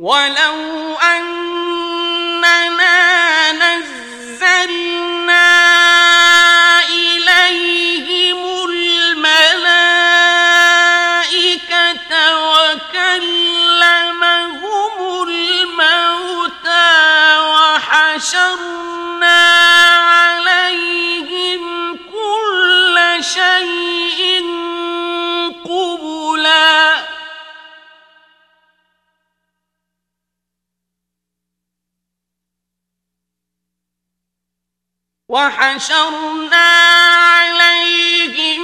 ولو أننا وحشرنا عليهم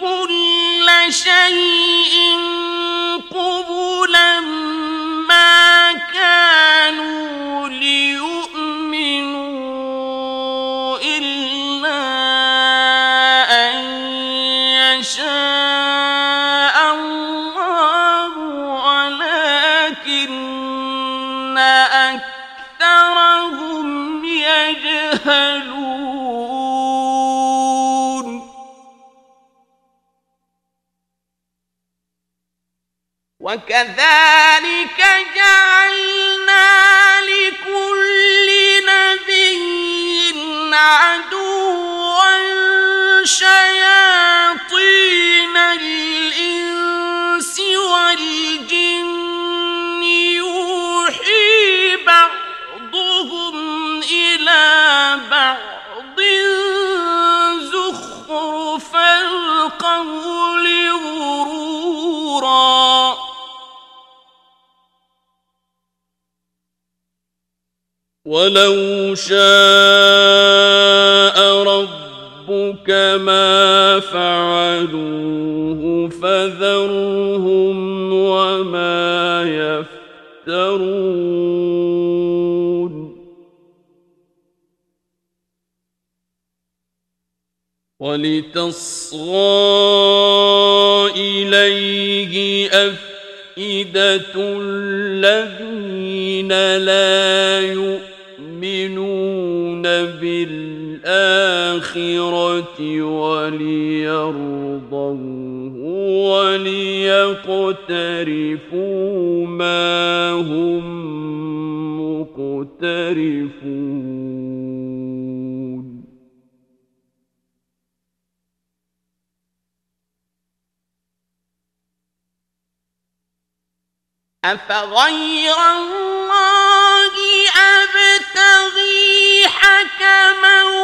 كل شيء قبلا ما كانوا ليؤمنوا إلا ولو شاء ربك ما فعلوه فذرهم وما يفترون ولتصغى إليه أفئدة الذين لا بالآخرة وليرضوه وليقترفوا ما هم مقترفون. أفغير الله أبتغي حكما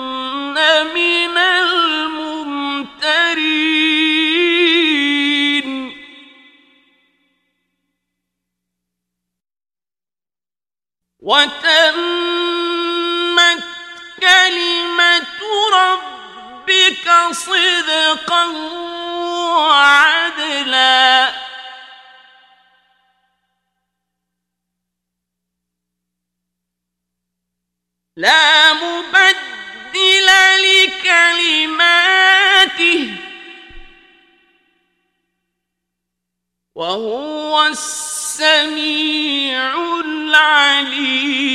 وتمت كلمة ربك صدقا وعدلا. لا لكلماته وهو السميع العليم.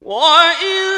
وإن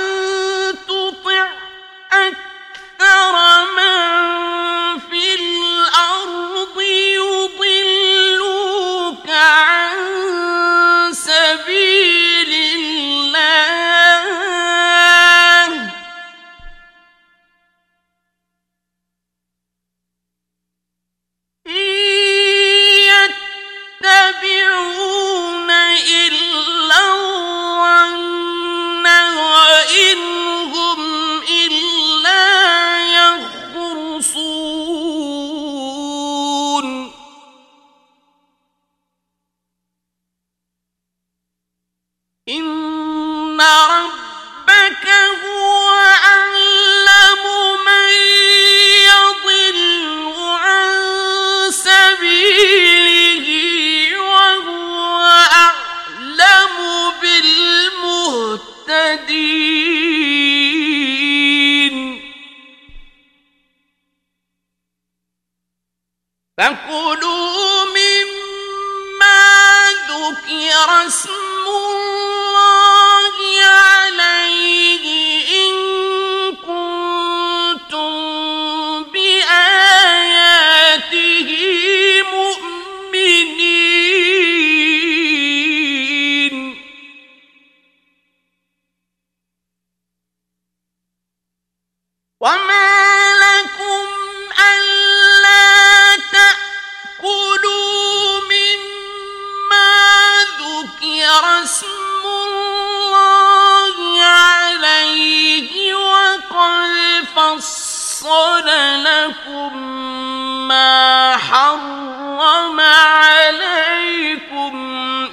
حرم عليكم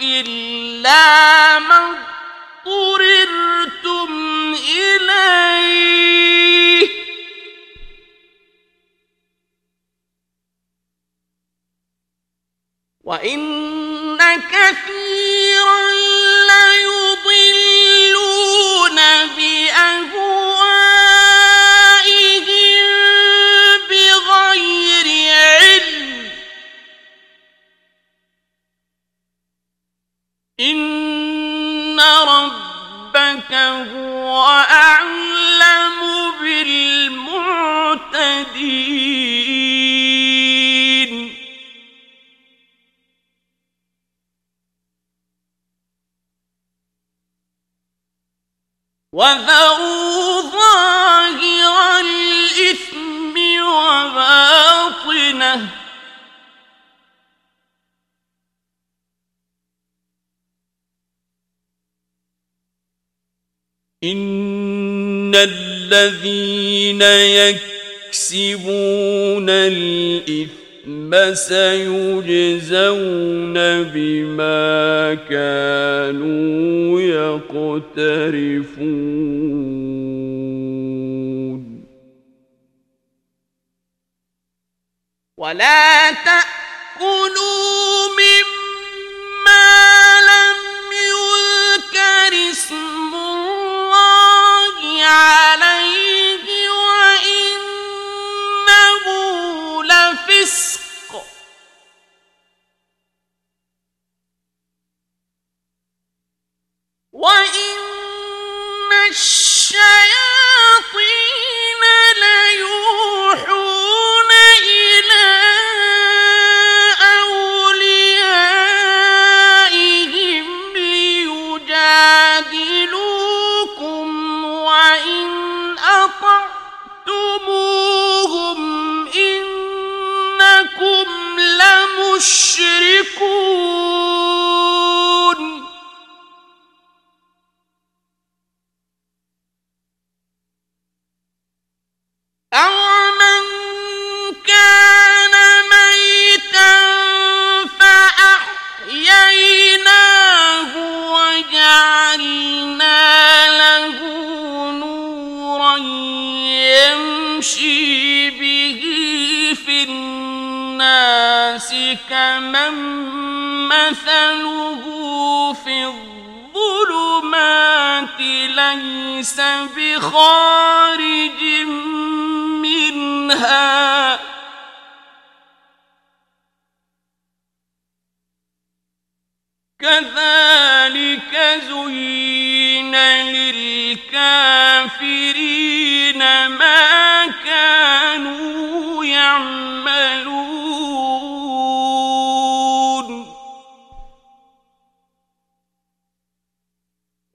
إلا ما اضطررتم إليه وإن كثيرا ليضلون وذروا ظاهر الإثم وباطنه إن الذين يكسبون الإثم سيجزون بما كانوا يقترفون. ولا تأكلوا مما لم يذكر اسم الله النَّاسِ كَمَن مَّثَلُهُ فِي الظُّلُمَاتِ لَيْسَ بِخَارِجٍ منها كذلك زين للكافرين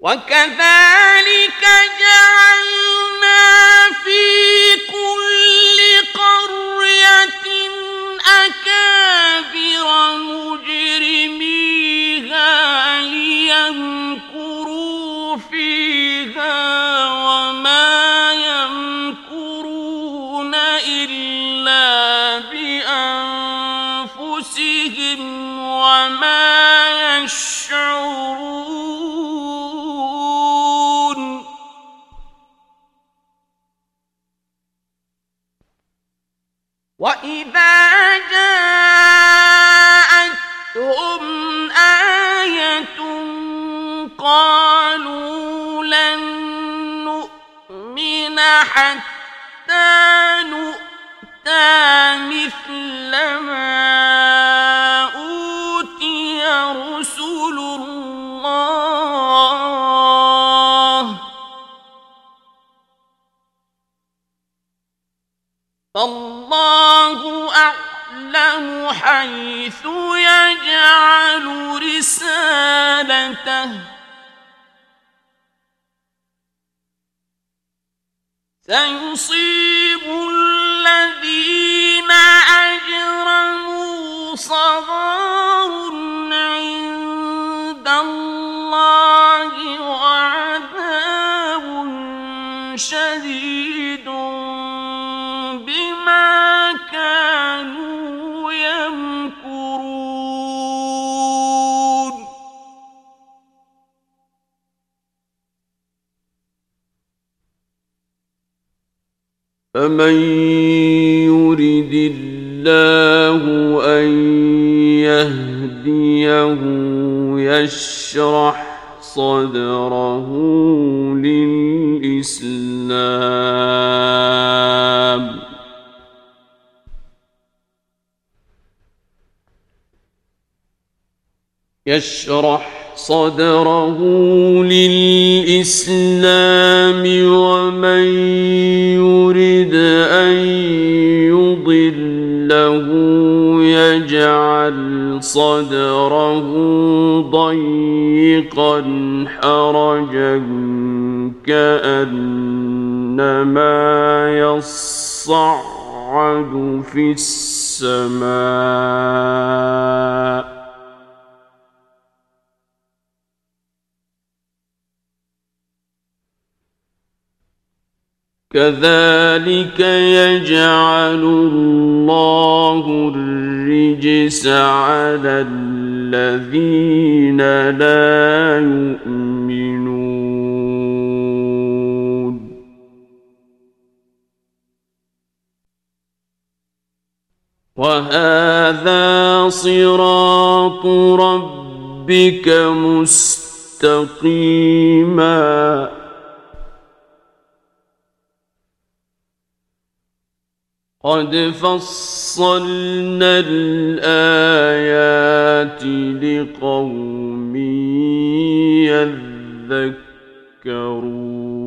وكذلك جعلنا في كل قرية أكابر مجرميها ليمكروا فيها وما يمكرون إلا بأنفسهم وما يشعرون وإذا جاءتهم آية قالوا لن نؤمن حتى نؤتى مثل ما أوتي رسل الله فالله أعلم حيث يجعل رسالته. سيصيب فمن يرد الله أن يهديه يشرح صدره للإسلام. يشرح صدره للإسلام ومن صدره ضيقا حرجا كأنما يصعد في السماء كذلك يجعل الله الرجس على الذين لا يؤمنون. وهذا صراط ربك مستقيما. قد فصلنا الآيات لقوم يذكرون.